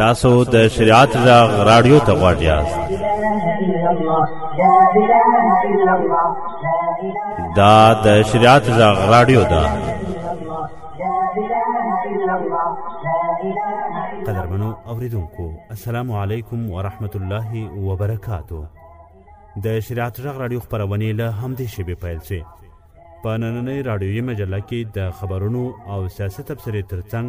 تاسو د شریعت غږ رادیو ته غواړئ یاست دا د شریعت غږ رادیو ده قدرمنو اوریدونکو السلام علیکم ورحمت الله وبرکاتو د شریعت غږ رادیو خبرونه له همدې شیبې پیل شي په نننۍ رادیوي مجله کې د خبرونو او سیاست تبصرې ترڅنګ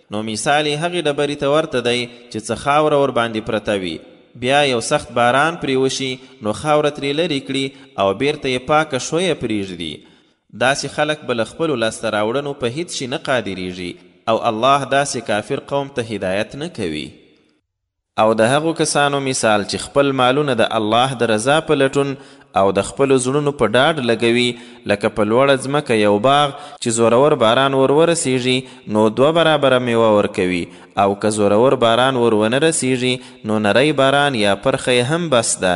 نو مثال یې هغې ډبرې ته ورته دی چې څه خاوره ورباندې پرته وي، بیا یو سخت باران پرې وشي نو خاوره ترې لرې کړي او بېرته یې پاکه شویه پرېږدي. داسې خلک به له خپلو لاسته راوړنو په هېڅ شي نه قادرېږي او الله داسې کافر قوم ته هدایت نه کوي. او د هغو کسانو مثال چې خپل مالونه د الله د رضا په لټون او د خپلو زړونو په ډاډ لګوي، لکه په لوړه ځمکه یو باغ چې زورور باران ور ورسېږي، نو دوه برابره مېوه ورکوي او که زورور باران ور ونه رسېږي، نو نری باران یا پرخه یې هم بس ده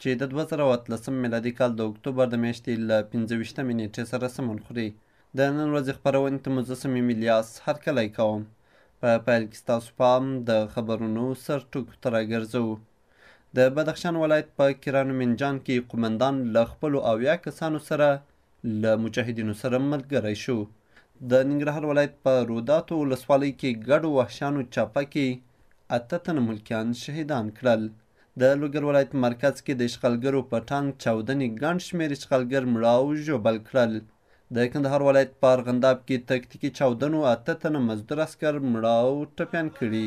چې د دوه زره او اتلسم میلادي کال د اکتوبر د میاشتې له پنځه ویشتمې نېټې سره سمون خوري. د نن ورځې خپرونې ته مو زه صمیم الیاس هرکلی کوم. په پیل کې ستاسو پام د خبرونو سر ټکو ته راګرځوو. د بدخشان ولایت په کرانو مینجان کې قومندان له خپلو اویا کسانو سره له مجاهدینو سره ملګری شو. د ننګرهار ولایت په روداتو ولسوالۍ کې ګډو وحشیانو چاپه کې اته تنه ملکیان شهیدان کړل. د لوګر ولایت په مرکز کې د اشغالګرو په ټانک چاودنې ګڼ شمېر اشغالګر مړه او ژوبل کړل. د کندهار ولایت په ارغنداب کې تکتیکي چاودنو اته تنه مزدور عسکر مړه او ټپیان کړي.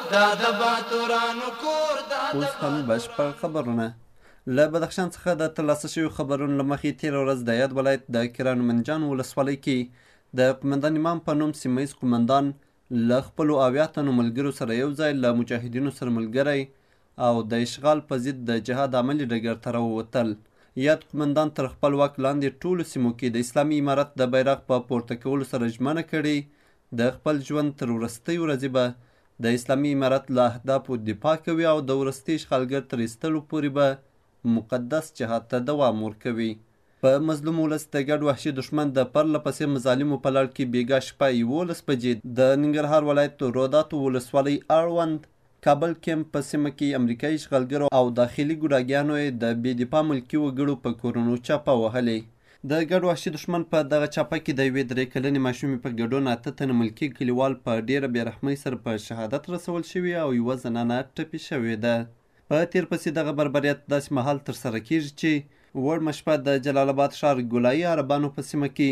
دا د باتورانو کور دا د اوس هم بشپړ خبرونه له بدخشان څخه د ترلاسه شویو خبرونو له مخې تېره ورځ د یاد ولایت د کران منجان ولسوالۍ کې د قومندان امام په نوم سیمه ییز قومندان له خپلو اویا تنو ملګرو سره یو ځای له مجاهدینو سره ملګری او د اشغال په ضد د جهاد عملي ډګر ته راووتل. یاد قومندان تر خپل واک لاندې ټولو سیمو کې د اسلامي امارت د بیرغ په پورته کولو سره ژمنه کړې د خپل ژوند تر وروستۍ ورځې به د اسلامي امارت له اهدافو دفاع کوي او د وروستي اشغالګر تر ایستلو پورې به مقدس جهاد ته دوام ورکوي. په مظلوم ولس د ګډ وحشي دښمن د پرله پسې مظالمو په لړ کې بېګاه شپه یوولس بجې د ننګرهار ولایت روداتو ولسوالۍ اړوند کابل کمپ په سیمه کې امریکایي اشغالګرو او داخلي ګوډاګیانو یې د بې دفاع ملکي وګړو په کورونو چاپه وهلې. د ګډ وحشي دښمن په دغه چاپه کې د یوې درې کلنې ماشومې په ګډون اته تنه ملکي کلیوال په ډېره بې رحمۍ سره په شهادت رسول شوي او یوه زنانه ټپي شوې ده. په تېر پسې دغه بربریت داسې مهال ترسره کېږي چې وړمه شپه د جلال اباد ښار ګولایي عربانو په سیمه کې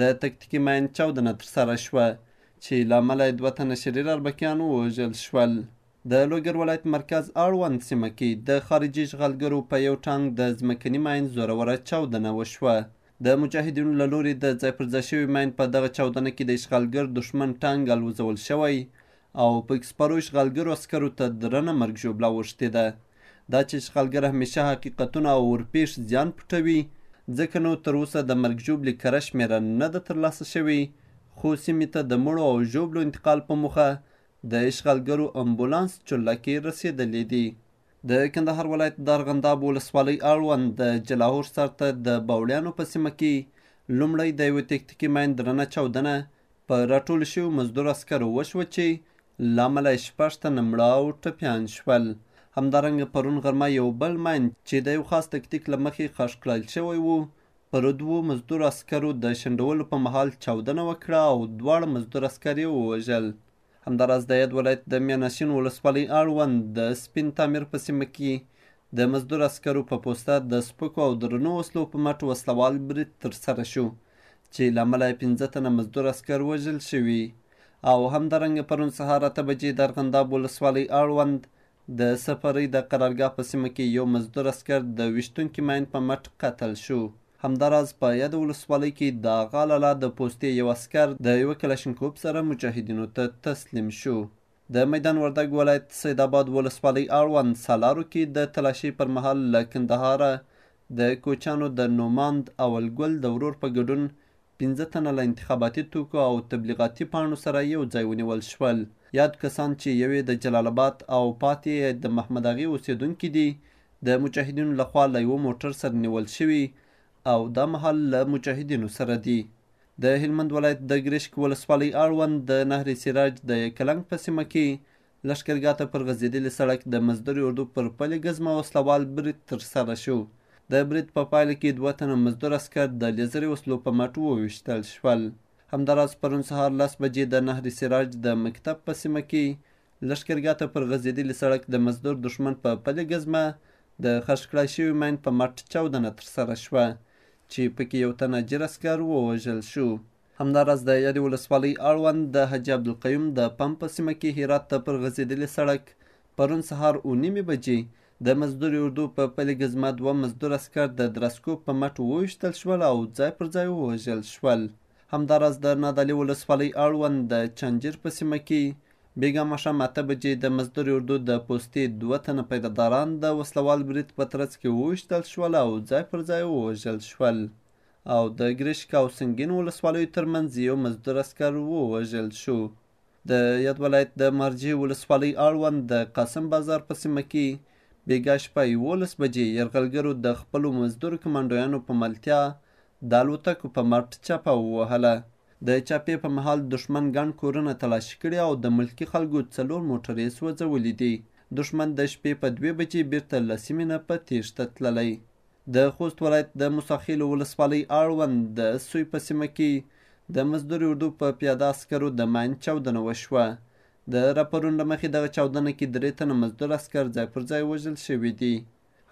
د تکتیکي ماین چاودنه ترسره شوه چې له امله یې دوه تنه شریر اربکیان ووژل شول. د لوګر ولایت مرکز اړوند سیمه کې د خارجي اشغالګرو په یو ټانګ د ځمکني ماین زوروره چاودنه وشوه. د مجاهدینو له لوري د ځای پر ځای شوي ماین په دغه چاودنه کې د اشغالګر دښمن ټانګ الوځول شوی او پکې سپارو اشغالګرو عسکرو ته درنه مرګ ژوبله اوښتې ده. دا چې شغالګر همېشه حقیقتونه او ورپېښ زیان پټوي، ځکه نو تر اوسه د مرګ ژوبلې کره شمېره نه ده تر لاسه شوې، خو سیمې ته د مړو او ژوبلو انتقال په موخه د اشغالګرو امبولانس چورلکې رسېدلې دي. د کندهار ولایت دارغنداب ولسوالۍ اړوند د جلاهور سر ته د باوړیانو په سیمه کې لومړی د یوه تکتیکي ماین درنه چاودنه په راټولو شویو مزدور عسکرو وشوه چې له امله یې شپږ تنه مړه او ټپیان شول. همدارنګه پرون غرمه یو بل ماین چې د یو خاص تکتیک له مخې خښ کړل شوی و، پر دوو مزدور عسکرو د شنډولو په مهال چاودنه وکړه او دواړه مزدور عسکر یې ووژل. همداراز د یاد ولایت د میانشین ولسوالۍ اړوند د سپین تعمیر په سیمه کې د مزدور عسکرو په پوسته د سپکو او درنو وسلو په مټ وسلوال برید ترسره شو چې له امله یې پنځه تنه مزدور عسکر وژل شوي. او همدارنګه پرون سهار اته بجې د ارغنداب ولسوالۍ اړوند د سفرۍ د قرارګاه په سیمه کې یو مزدور عسکر د ویشتونکي ماین په مټ قتل شو. همداراز په یاده ولسوالۍ کې د اغا لالا د پوستې یو عسکر د یوه کلاشینکوف سره مجاهدینو ته تسلیم شو. د میدان وردګ ولایت سید اباد ولسوالۍ اړوند سالارو کې د تلاشۍ پر مهال له کندهاره د کوچیانو د نوماند اول ګل د ورور په ګډون پنځه تنه له انتخاباتي توکو او تبلیغاتي پاڼو سره یو ځای ونیول شول. یاد کسان چې یو یې د جلال اباد او پاتې یې د محمد اغې اوسېدونکي دي، د مجاهدینو له خوا له یوه موټر سره نیول شوي او دا مهال له مجاهدینو سره دي. د هلمند ولایت د ګرشک ولسوالۍ اړوند د نهر سراج د یکلنګ په سیمه کې لښکرګاه ته پر غځېدلي سړک د مزدوري اردو پر پلې ګزمه وسله وال برید ترسره شو. د برید په پایله کې دوه تنه مزدور عسکر د لیزري وسلو په مټ وویشتل شول. همداراز پرون سهار لس بجې د نهر سراج د مکتب په سیمه کې لښکرګاه ته پر غځېدلي سړک د مزدور دښمن په پلې ګزمه د خښ کړای شوي ماین په مټ چاودنه ترسره شوه چې پکې یو تن اجیر عسکر ووژل شو. همداراز د یادې ولسوالۍ اړوند د حاجي عبدالقیوم د پمپ په سیمه کې هرات ته پر غځېدلي سړک پرون سهار اوه نیمې بجې د مزدور اردو په پلې ګزمه دوه مزدور عسکر د درسکوپ په مټ وویشتل شول او ځای پر ځای ووژل شول. همداراز د نادعلي ولسوالۍ اړوند د چنجیر په سیمه کې بیګا ماښام اته بجې د مزدور اردو د پوستې دوه تنه پیداداران د وسلوال برید په ترڅ کې وویشتل شول او ځای پر ځای ووژل شول. او د ګرشک او سنګین ولسوالیو ترمنځ یو مزدور عسکر ووژل شو. د یاد ولایت د مارجې ولسوالۍ اړوند د قاسم بازار په سیمه کې بیګا شپه یوولس بجې یرغلګرو د خپلو مزدور کمانډویانو په ملتیا د الوتکو په مټ چاپه ووهله. د چاپې په مهال دښمن ګڼ کورونه تلاشي کړي او د ملکي خلکو څلور موټر یې سوځولي دي. دښمن د شپې په دوې بجې بیرته له سیمې نه په تیښته تللی. د خوست ولایت د موساخېلو ولسوالۍ اړوند د سوی په سیمه کې د مزدور اردو په پیاده عسکرو د ماین چاودنه وشوه. د راپورونو له مخې دغه چاودنه کې درې تنه مزدور عسکر ځای پر ځای وژل شوي دي.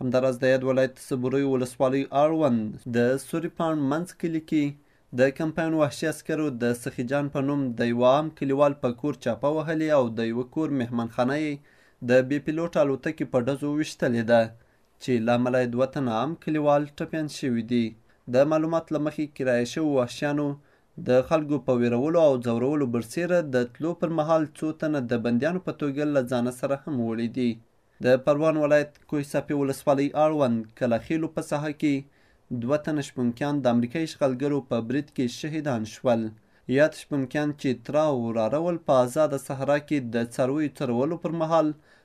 همداراز د یاد ولایت صبوریو ولسوالۍ اړوند د سوري پاڼ منځ کلي کې د کمپاین وحشي عسکرو د سخي جان په نوم د یوه عام کلیوال په کور چاپه وهلې او د یوه کور مهمانخانه یې د بې پیلوټه الوتکې په ډزو ویشتلې ده. چې له امله یې دوه تنه عام کلیوال ټپیان شوي دي. د معلوماتو له مخې کرایه شوو وحشیانو د خلکو په ویرولو او ځورولو برسیره د تلو پر مهال څو تنه د بندیانو په توګه له ځانه سره هم وړي دي. د پروان ولایت کوه ساپي ولسوالۍ اړوند کلا خیلو په ساحه کې دوه تنه شپونکیان د امریکا اشغالګرو په برید کې شهیدان شول. یاد شپونکیان چې تره او وراره ول په ازاده صحرا کې د څارویو څرولو پر مهال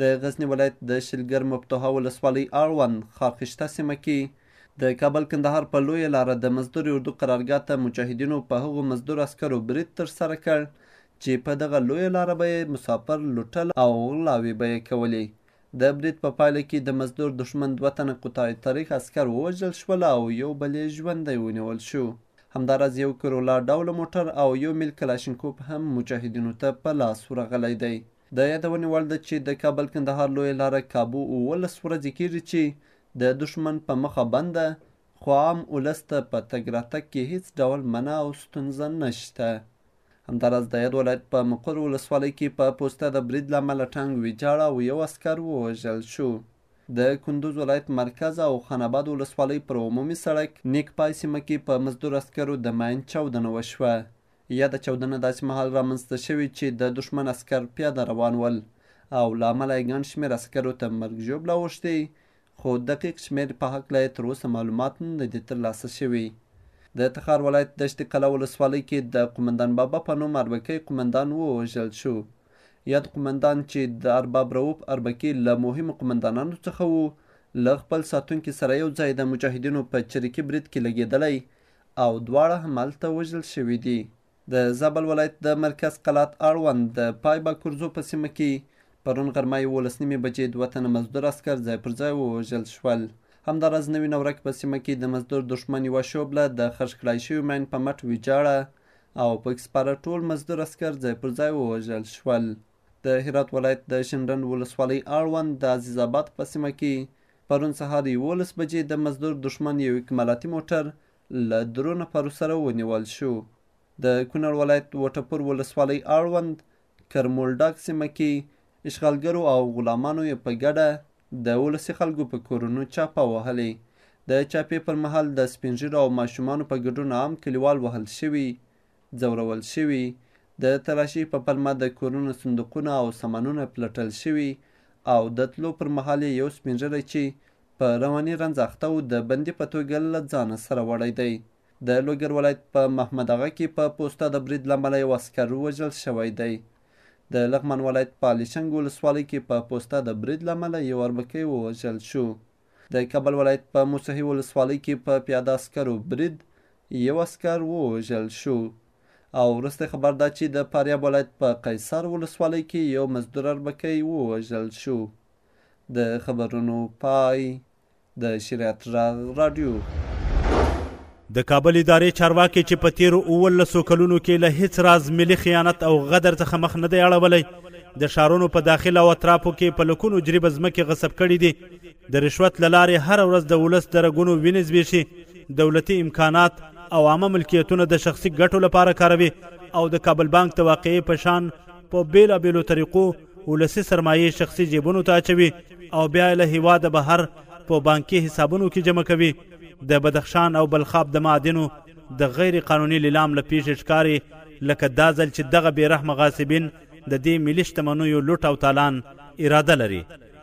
د غزني ولایت د شلګر مفتوحه ولسوالۍ اړوند خارخشته سیمه کې د کابل کندهار په لویه لاره د مزدور اردو قرارګاه ته مجاهدینو په هغو مزدور عسکرو برید ترسره کړ چې په دغه لویه لاره به یې مسافر لوټل او غلاوې به یې کولې. د برید په پایله کې د مزدور دښمن دوه تنه قطاع طریق عسکر ووژل شول او یو بل یې ژوندی ونیول شو. همداراز یو کرولا ډوله موټر او یو میل کلاشینکوف هم مجاهدینو ته په لاس ورغلی دی. د یادونې وړ ده چې د کابل کندهار لویه لاره کابو اوولس ورځې کېږي چې د دښمن په مخه بنده خو عام اولس ته په تګ راتګ کې هیڅ ډول منع او ستونزه نشته. همداراز د یاد ولایت په مقر ولسوالۍ کې په پوسته د برید له امله ټانګ ویجاړ او یو عسکر ووژل شو. د کندوز ولایت مرکز او خان اباد ولسوالۍ پر عمومي سړک نیک پای سیمه کې په مزدور عسکرو د ماین چاودنه وشوه یاده چاودنه داسې مهال رامنځته شوې چې د دښمن عسکر پیاده روان ول او له امله یې ګڼ شمېر عسکرو ته مرګ ژوبله اوښتې، خو دقیق شمېر په هکله یې تر اوسه معلومات نه دي تر لاسه شوي. د تخار ولایت دشت قلعه ولسوالۍ کې د قومندان بابا په نوم اربکی قومندان ووژل شو. یاد قومندان چې د ارباب رووف اربکي له مهمو قومندانانو څخه و، له خپل ساتونکي سره یو ځای د مجاهدینو په چریکي برید کې لګېدلی او دواړه هملته وژل شوي دي. د زابل ولایت د مرکز قلات اړوند د پای باکورزو په سیمه کې پرون غرمه یوولس نیمې بجې دوه تنه مزدور عسکر ځای پر ځای ووژل شول. همداراز نوي نورک په سیمه کې د مزدور دښمن یوه شوبله د خښ کړای شوي ماین په مټ ویجاړه او پکې سپاره ټول مزدور عسکر ځای پر ځای ووژل شول. د هرات ولایت د شنډنډ ولسوالۍ اړوند د عزیز آباد په سیمه کې پرون سهار یولس بجې د مزدور دښمن یو اکمالاتي موټر له درو نفرو سره ونیول شو. د کونړ ولایت وټپور ولسوالۍ اړوند کرمولډاک سیمه کې اشغالګرو او غلامانو یې په ګډه د ولسي خلکو په کورونو چاپه وهلې. د چاپې پر مهال د سپینږیرو او ماشومانو په ګډون عام کلیوال وهل شوي ځورول شوي، د تلاشۍ په پلمه د کورونو صندوقونه او سامانونه پلټل شوي او د تلو پر مهال یې یو سپین ږیری چې په رواني رنځ اخته و د بندي په توګه له ځانه سره وړی دی. د لوګر ولایت په محمد اغا کې په پوسته د برید له امله یو عسکر ووژل شوی دی. د لغمان ولایت په الیشنګ ولسوالۍ کې په پوسته د برید له امله یو اربکی ووژل شو. د کابل ولایت په موسهي ولسوالۍ کې په پیاده عسکرو برید، یو عسکر ووژل شو. او وروستی خبر دا چې د فاریاب ولایت په قیصر ولسوالۍ کې یو مزدور اربکی ووژل شو. د خبرونو پای د شریعت غږ راډیو. د کابل ادارې چارواکي چې په تیرو اوولسو کلونو کې له هیڅ راز ملي خیانت او غدر څخه مخ نه دی اړولی د ښارونو په داخل او اطرافو کې په لکونو جریبه ځمکې غصب کړي دي د رشوت له لارې هره ورځ د ولس د رګونو وینې زبېښي دولتي امکانات او عامه ملکیتونه د شخصي ګټو لپاره کاروي او د کابل بانک د واقعې په شان په بېلابېلو طریقو ولسی سرمایه شخصي جیبونو ته اچوي او بیا له هیواده بهر په بانکي حسابونو کې جمع کوي د بدخشان او بلخاب د معادنو د غیر قانوني لیلام له پیښې ښکاري لکه دا ځل چې دغه بیرحمه غاصبین د دې ملي شتمنیو لوټ او تالان اراده لري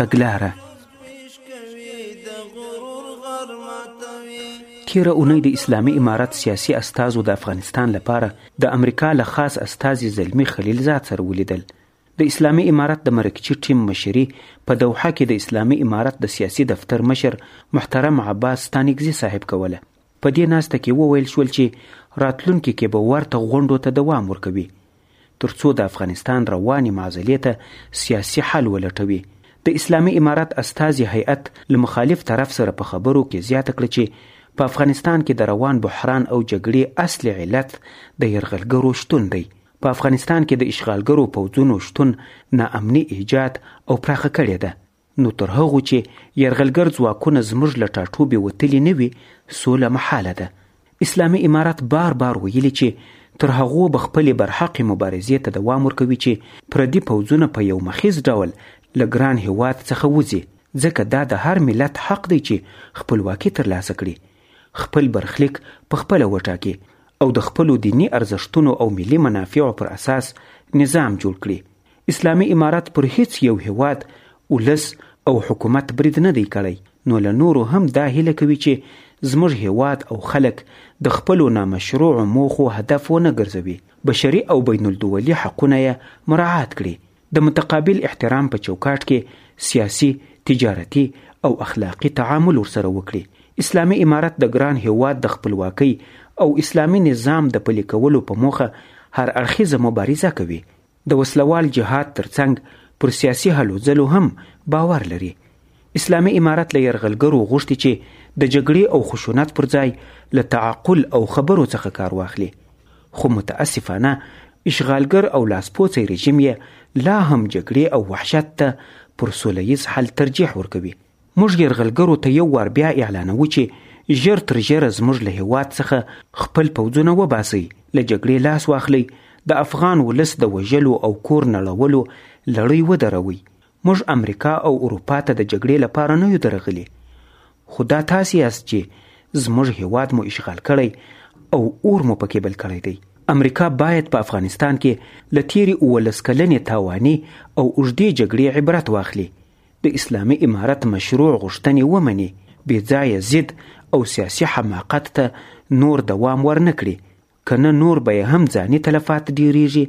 تګلاره تیره اونۍ د اسلامي امارت سیاسي استازو د افغانستان لپاره د امریکا له خاص استازي زلمی خلیلزاد سره ولیدل د اسلامي امارت د مرکچي ټیم مشري په دوحه کې د اسلامي امارت د سیاسي دفتر مشر محترم عباس ستانکزي صاحب کوله په دې ناسته کې وویل شول چې راتلونکي کې به ورته غونډو ته دوام ورکوي تر څو د افغانستان روانې معضلې ته سیاسي حل ولټوي. د اسلامي امارت استازي هیئت له مخالف طرف سره په خبرو کې زیاته کړه چې په افغانستان کې د روان بحران او جګړې اصلې علت د یرغلګرو شتون دی. په افغانستان کې د اشغالګرو پوځونو شتون ناامني ایجاد او پراخه کړې ده. نو تر هغو چې یرغلګر ځواکونه زموږ له ټاټوبې وتلي نه وي سوله محاله ده اسلامي امارت بار بار ویلي چې تر هغو به خپلې برحقې مبارزې ته دوام ورکوي چې پردي پوځونه په یو مخیز ډول له ګران هیواد څخه وځي ځکه دا د هر ملت حق دی چې خپلواکي ترلاسه کړي خپل برخلیک په خپله وټاکي او د خپلو دیني ارزښتونو او ملي منافعو پر اساس نظام جوړ کړي اسلامي امارت پر هیڅ یو هیواد ولس او حکومت برید نه دی کړی نو له نورو هم دا هیله کوي چې زموږ هیواد او خلک د خپلو نامشروع موخو هدف ونه ګرځوي بشري او بین الدولي حقونه یې مراعات کړي د متقابل احترام په چوکاټ کې سیاسي تجارتي او اخلاقي تعامل ورسره وکړي اسلامي امارت د ګران هیواد د خپلواکۍ او اسلامي نظام د پلي کولو په موخه هر اړخیزه مبارزه کوي د وسله وال جهاد ترڅنګ پر سیاسي هلو ځلو هم باور لري اسلامي امارت له یرغلګرو غوښتي چې د جګړې او خشونت پر ځای له تعقل او خبرو څخه کار واخلي خو متاسفانه اشغالګر او لاسپوڅی رژیم یې لا هم جګړې او وحشت ته پر سوله ییز حل ترجیح ورکوي موږ یرغلګرو ته یو وار بیا اعلانوو چې ژر تر ژره زموږ له هیواد څخه خپل پوځونه وباسئ، له جګړې لاس واخلئ، د افغان ولس د وژلو او کور نړولو لړۍ ودروئ. موږ امریکا او اروپا ته د جګړې لپاره نه یو درغلي، خو دا تاسې یاست چې زموږ هیواد مو اشغال کړی او اور مو پکې بل کړی دی. امریکا باید په افغانستان کې له تیرې اوولس کلنې تاواني او اوږدې جګړې عبرت واخلي، د اسلامي امارت مشروع غوښتنې ومني بې ځایه ضد او سیاسي حماقت ته نور دوام ورنه کړي که نه نور به یې هم ځاني تلفات ډیریږي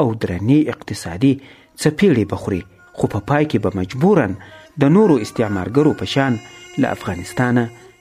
او درنې اقتصادي څپېړې به خوري خو په پای کې به مجبورا د نورو استعمارګرو په شان له افغانستانه